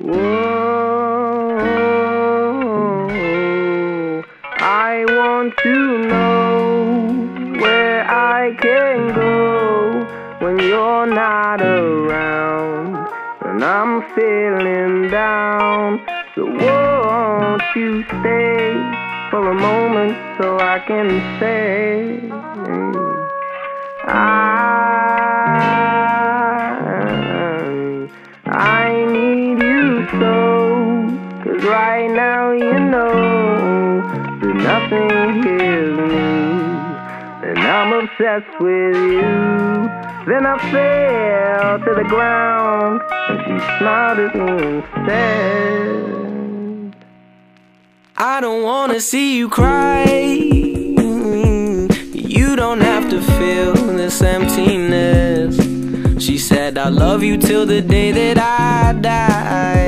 Whoa, I want to know where I can go when you're not around and I'm feeling down. So won't you stay for a moment so I can say right now you know that nothing heals me And I'm obsessed with you. Then I fell to the ground And she smiled at me instead. I don't wanna see you cry. You don't have to feel this emptiness. She said I love you till the day that I die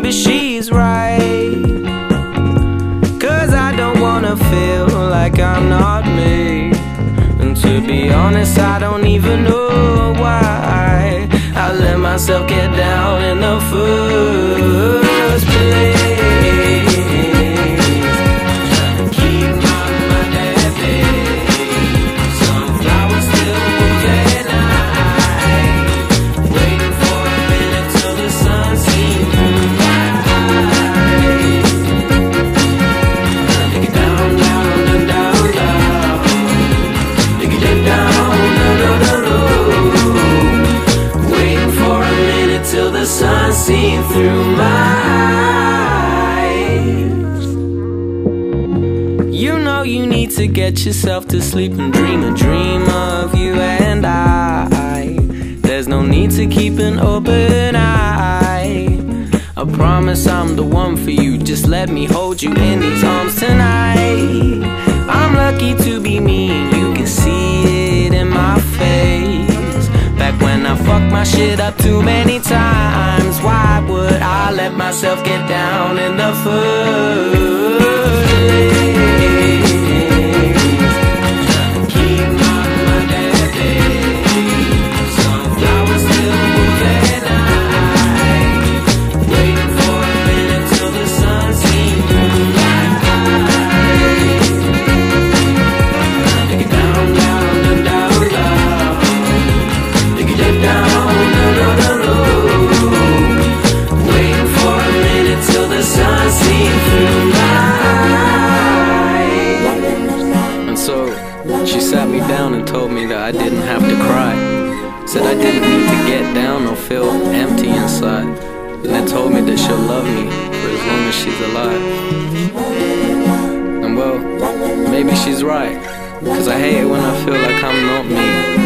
maybe she's right. Cause I don't wanna feel like I'm not me. And to be honest I don't even know why I let myself get down in the first you need to get yourself to sleep and dream a dream of you and I. There's no need to keep an open eye. I promise I'm the one for you. Just let me hold you in these arms tonight. I'm lucky to be me. You can see it in my face. Back when I fucked my shit up too many times Why would I let myself get down in the first me that I didn't have to cry. Said I didn't need to get down or feel empty inside. And then told me that she'll love me for as long as she's alive. And well, maybe she's right Cause I hate it when I feel like I'm not me